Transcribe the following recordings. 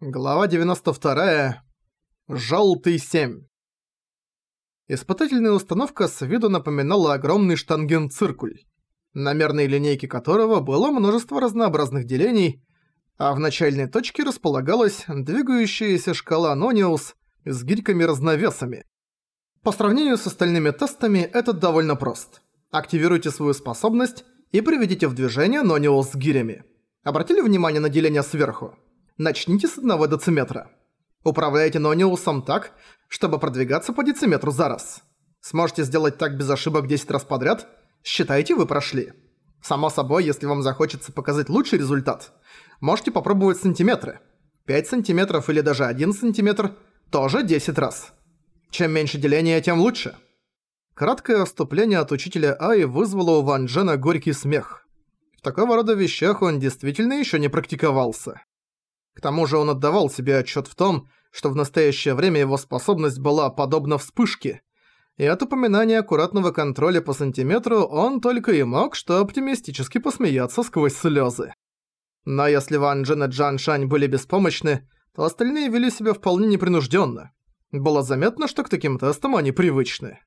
Глава 92. Желтый 7. Испытательная установка с виду напоминала огромный штангенциркуль, на мерной линейке которого было множество разнообразных делений, а в начальной точке располагалась двигающаяся шкала Нониус с гирьками-разновесами. По сравнению с остальными тестами, это довольно прост. Активируйте свою способность и приведите в движение Нониус с гирями. Обратили внимание на деление сверху? Начните с одного дециметра. Управляйте Нониусом так, чтобы продвигаться по дециметру за раз. Сможете сделать так без ошибок 10 раз подряд? Считайте, вы прошли. Само собой, если вам захочется показать лучший результат, можете попробовать сантиметры. 5 сантиметров или даже 1 сантиметр – тоже 10 раз. Чем меньше деления, тем лучше. Краткое вступление от учителя Аи вызвало у Ван Джена горький смех. В такого рода вещах он действительно еще не практиковался. К тому же он отдавал себе отчет в том, что в настоящее время его способность была подобна вспышке, и от упоминания аккуратного контроля по сантиметру он только и мог что оптимистически посмеяться сквозь слезы. Но если Ван Джен и Джан Шань были беспомощны, то остальные вели себя вполне непринужденно. Было заметно, что к таким тестам они привычны.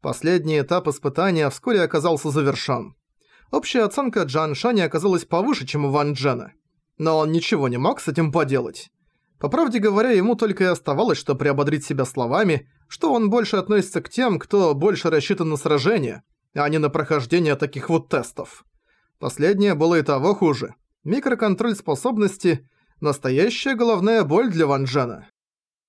Последний этап испытания вскоре оказался завершён. Общая оценка Джан Шаня оказалась повыше, чем у Ван Джена но он ничего не мог с этим поделать. По правде говоря, ему только и оставалось, что приободрить себя словами, что он больше относится к тем, кто больше рассчитан на сражение, а не на прохождение таких вот тестов. Последнее было и того хуже. Микроконтроль способности – настоящая головная боль для Ван Джена.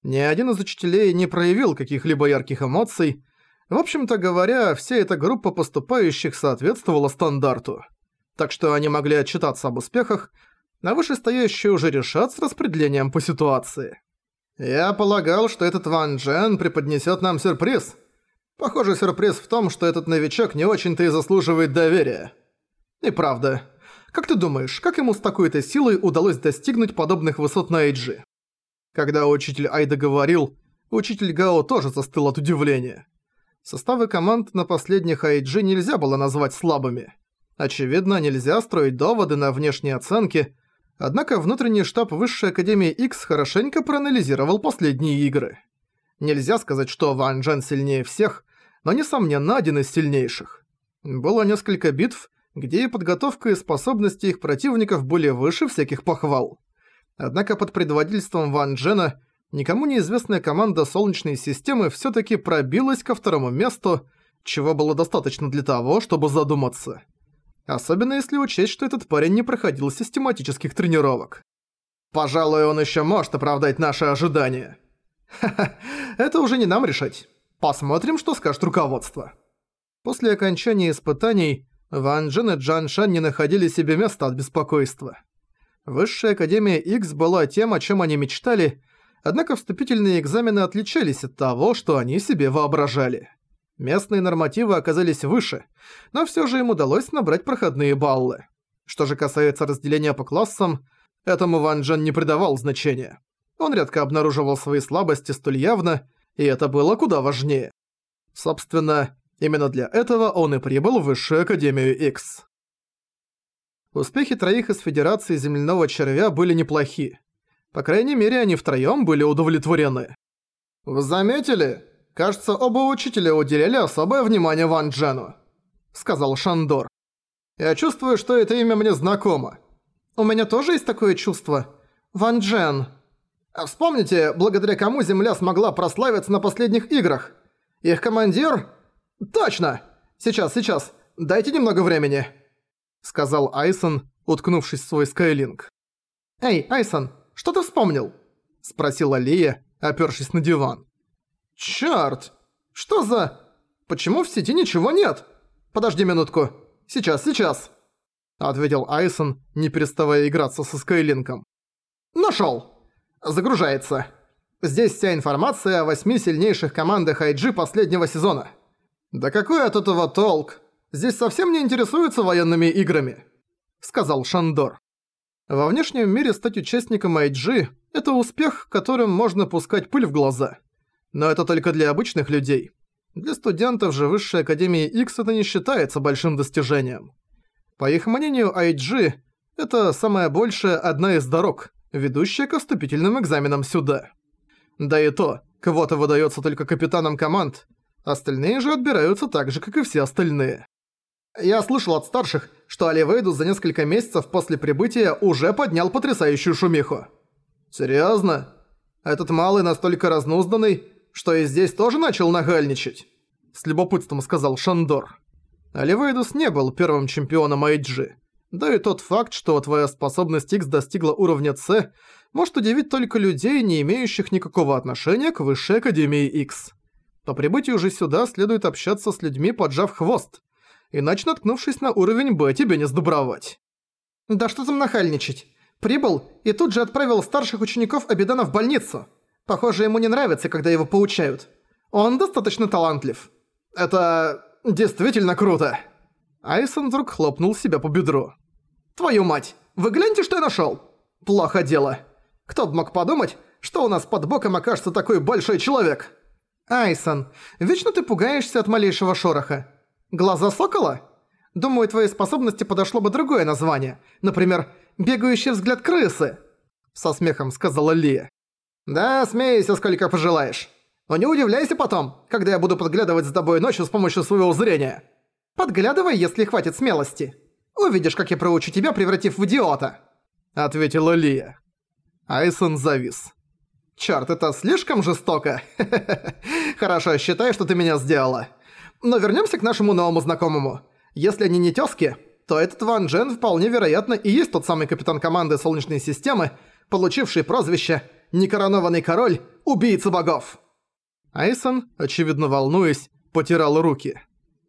Ни один из учителей не проявил каких-либо ярких эмоций. В общем-то говоря, вся эта группа поступающих соответствовала стандарту. Так что они могли отчитаться об успехах, а вышестоящие уже решат с распределением по ситуации. Я полагал, что этот Ван Джен преподнесет нам сюрприз. Похоже, сюрприз в том, что этот новичок не очень-то и заслуживает доверия. И правда, как ты думаешь, как ему с такой-то силой удалось достигнуть подобных высот на Эйджи? Когда учитель Айда говорил, учитель Гао тоже застыл от удивления. Составы команд на последних Айджи нельзя было назвать слабыми. Очевидно, нельзя строить доводы на внешние оценки, Однако внутренний штаб Высшей Академии X хорошенько проанализировал последние игры. Нельзя сказать, что Ван Джен сильнее всех, но, несомненно, один из сильнейших. Было несколько битв, где и подготовка и способности их противников были выше всяких похвал. Однако под предводительством Ван Джена никому неизвестная команда Солнечной системы всё-таки пробилась ко второму месту, чего было достаточно для того, чтобы задуматься. Особенно если учесть, что этот парень не проходил систематических тренировок. Пожалуй, он еще может оправдать наши ожидания. Ха-ха, это уже не нам решать. Посмотрим, что скажет руководство. После окончания испытаний Ван Джен и Джан Шан не находили себе места от беспокойства. Высшая Академия X была тем, о чем они мечтали, однако вступительные экзамены отличались от того, что они себе воображали. Местные нормативы оказались выше, но всё же им удалось набрать проходные баллы. Что же касается разделения по классам, этому Ван Джен не придавал значения. Он редко обнаруживал свои слабости столь явно, и это было куда важнее. Собственно, именно для этого он и прибыл в Высшую Академию X. Успехи троих из Федерации Земляного Червя были неплохи. По крайней мере, они втроём были удовлетворены. «Вы заметили? Кажется, оба учителя уделяли особое внимание Ван Джену», — сказал Шандор. «Я чувствую, что это имя мне знакомо». «У меня тоже есть такое чувство. Ван Джен». А «Вспомните, благодаря кому Земля смогла прославиться на последних играх? Их командир...» «Точно! Сейчас, сейчас. Дайте немного времени», — сказал Айсон, уткнувшись в свой скайлинг. «Эй, Айсон, что ты вспомнил?» — спросила Лия, опёршись на диван. «Чёрт! Что за... Почему в сети ничего нет? Подожди минутку. Сейчас, сейчас!» Ответил Айсон, не переставая играться со Скайлинком. «Нашёл! Загружается. Здесь вся информация о восьми сильнейших командах IG последнего сезона. Да какой от этого толк? Здесь совсем не интересуются военными играми», — сказал Шандор. Во внешнем мире стать участником IG — это успех, которым можно пускать пыль в глаза — но это только для обычных людей. Для студентов же Высшей Академии X это не считается большим достижением. По их мнению, IG – это самая большая одна из дорог, ведущая к вступительным экзаменам сюда. Да и то, квота выдается только капитанам команд, остальные же отбираются так же, как и все остальные. Я слышал от старших, что Оливейду за несколько месяцев после прибытия уже поднял потрясающую шумиху. Серьезно? Этот малый настолько разнузданный, что и здесь тоже начал нагальничать? С любопытством сказал Шандор. Оливейдус не был первым чемпионом IG. Да и тот факт, что твоя способность X достигла уровня C, может удивить только людей, не имеющих никакого отношения к Высшей Академии X. По прибытию же сюда следует общаться с людьми, поджав хвост, иначе наткнувшись на уровень Б, тебе не сдобровать. Да что там нахальничать? Прибыл и тут же отправил старших учеников Абидана в больницу. Похоже, ему не нравится, когда его поучают. Он достаточно талантлив. Это действительно круто. Айсон вдруг хлопнул себя по бедру. «Твою мать! Вы гляньте, что я нашёл! Плохо дело. Кто бы мог подумать, что у нас под боком окажется такой большой человек?» «Айсон, вечно ты пугаешься от малейшего шороха. Глаза сокола? Думаю, твоей способности подошло бы другое название. Например, «бегающий взгляд крысы», — со смехом сказала Лия. «Да, смейся, сколько пожелаешь. Но не удивляйся потом, когда я буду подглядывать за тобой ночью с помощью своего зрения. Подглядывай, если хватит смелости. Увидишь, как я проучу тебя, превратив в идиота», — ответила Лия. Айсон завис. «Чёрт, это слишком жестоко. Хорошо, считай, что ты меня сделала. Но вернёмся к нашему новому знакомому. Если они не тёзки, то этот Ван Джен вполне вероятно и есть тот самый капитан команды Солнечной системы, получивший прозвище «Некоронованный король, убийца богов». Айсон, очевидно волнуясь, потирал руки.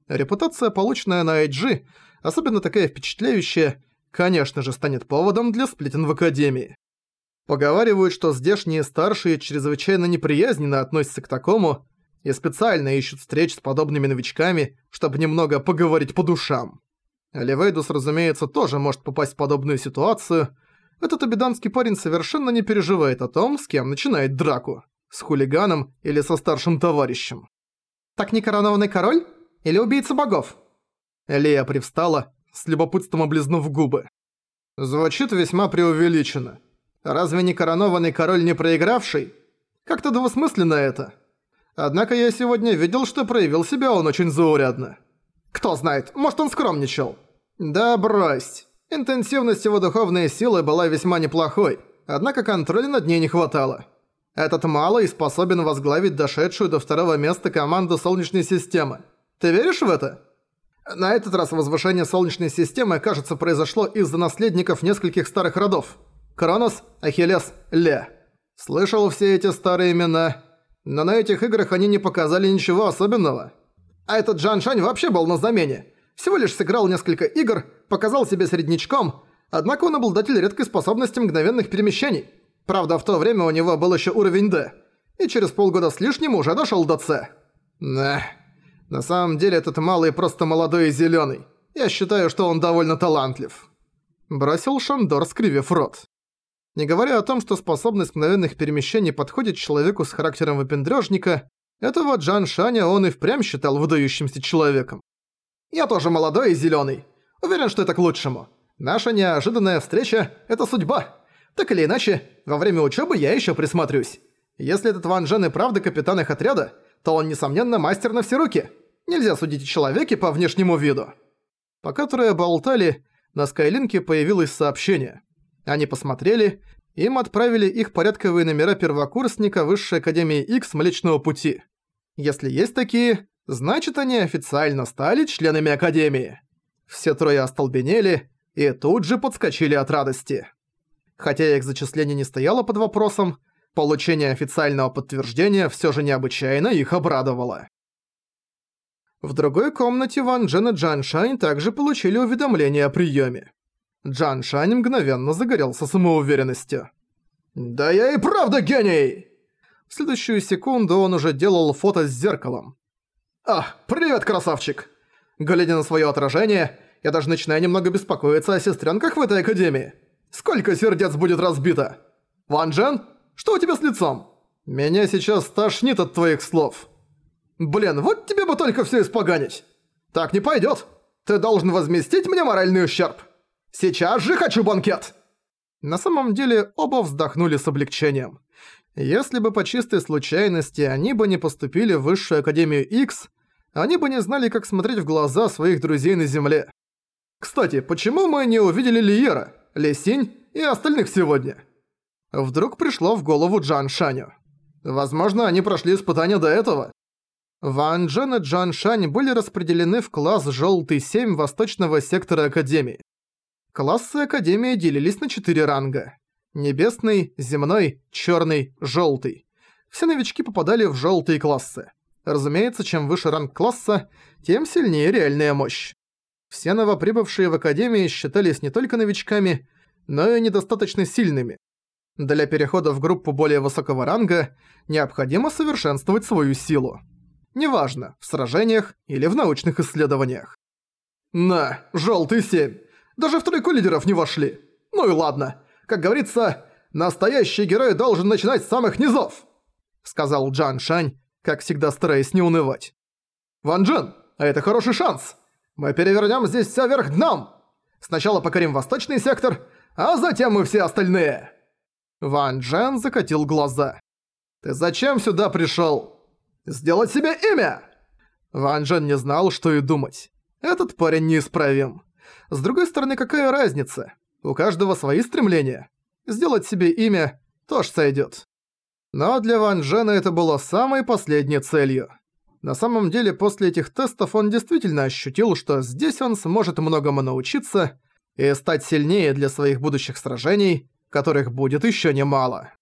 Репутация, полученная на IG, особенно такая впечатляющая, конечно же, станет поводом для сплетен в Академии. Поговаривают, что здешние старшие чрезвычайно неприязненно относятся к такому и специально ищут встреч с подобными новичками, чтобы немного поговорить по душам. Левейдус, разумеется, тоже может попасть в подобную ситуацию. Этот обиданский парень совершенно не переживает о том, с кем начинает драку. С хулиганом или со старшим товарищем. «Так не коронованный король? Или убийца богов?» Лея привстала, с любопытством облизнув губы. «Звучит весьма преувеличенно. Разве не коронованный король не проигравший? Как-то двусмысленно это. Однако я сегодня видел, что проявил себя он очень заурядно. Кто знает, может он скромничал. Да брось. Интенсивность его духовной силы была весьма неплохой, однако контроля над ней не хватало. Этот малый способен возглавить дошедшую до второго места команду Солнечной системы. Ты веришь в это? На этот раз возвышение Солнечной системы, кажется, произошло из-за наследников нескольких старых родов. Кронос, Ахиллес, Ле. Слышал все эти старые имена, но на этих играх они не показали ничего особенного. А этот Джан Шань вообще был на замене. Всего лишь сыграл несколько игр, показал себя среднячком, однако он обладатель редкой способности мгновенных перемещений. Правда, в то время у него был еще уровень D, и через полгода с лишним уже дошел до C. Да, на самом деле этот малый просто молодой и зеленый. Я считаю, что он довольно талантлив. Бросил Шандор, скривив рот. Не говоря о том, что способность мгновенных перемещений подходит человеку с характером выпендрёжника, этого Джан Шаня он и впрямь считал выдающимся человеком. «Я тоже молодой и зелёный. Уверен, что это к лучшему. Наша неожиданная встреча – это судьба. Так или иначе, во время учебы я еще присмотрюсь. Если этот Ван Джен и правда капитан их отряда, то он, несомненно, мастер на все руки. Нельзя судить о человеке по внешнему виду». Пока трое болтали, на Скайлинке появилось сообщение – они посмотрели, им отправили их порядковые номера первокурсника Высшей Академии X Млечного Пути. Если есть такие, значит они официально стали членами Академии. Все трое остолбенели и тут же подскочили от радости. Хотя их зачисление не стояло под вопросом, получение официального подтверждения все же необычайно их обрадовало. В другой комнате Ван Джен и Джан Шань также получили уведомление о приеме. Джан Шань мгновенно загорелся самоуверенностью. «Да я и правда гений!» В следующую секунду он уже делал фото с зеркалом. «А, привет, красавчик!» Глядя на свое отражение, я даже начинаю немного беспокоиться о сестренках в этой академии. Сколько сердец будет разбито? Ван Джен, что у тебя с лицом? Меня сейчас тошнит от твоих слов. Блин, вот тебе бы только все испоганить. Так не пойдет. Ты должен возместить мне моральный ущерб. Сейчас же хочу банкет!» На самом деле оба вздохнули с облегчением. Если бы по чистой случайности они бы не поступили в Высшую Академию X, они бы не знали, как смотреть в глаза своих друзей на Земле. Кстати, почему мы не увидели Лиера, Лесинь и остальных сегодня? Вдруг пришло в голову Джан Шаню. Возможно, они прошли испытания до этого. Ван Джен и Джан Шань были распределены в класс «Желтый 7» восточного сектора Академии. Классы Академии делились на четыре ранга. Небесный, земной, черный, желтый. Все новички попадали в желтые классы. Разумеется, чем выше ранг класса, тем сильнее реальная мощь. Все новоприбывшие в Академии считались не только новичками, но и недостаточно сильными. Для перехода в группу более высокого ранга необходимо совершенствовать свою силу. Неважно, в сражениях или в научных исследованиях. На, желтый семь. Даже в тройку лидеров не вошли. Ну и ладно. Как говорится, настоящий герой должен начинать с самых низов. Сказал Джан Шань, как всегда стараясь не унывать. Ван Джен, а это хороший шанс. Мы перевернем здесь все вверх дном. Сначала покорим восточный сектор, а затем мы все остальные. Ван Джен закатил глаза. Ты зачем сюда пришел? Сделать себе имя!» Ван Джен не знал, что и думать. Этот парень неисправим. С другой стороны, какая разница? У каждого свои стремления. Сделать себе имя тоже сойдёт. Но для Ван Джена это было самой последней целью. На самом деле, после этих тестов он действительно ощутил, что здесь он сможет многому научиться и стать сильнее для своих будущих сражений, которых будет ещё немало.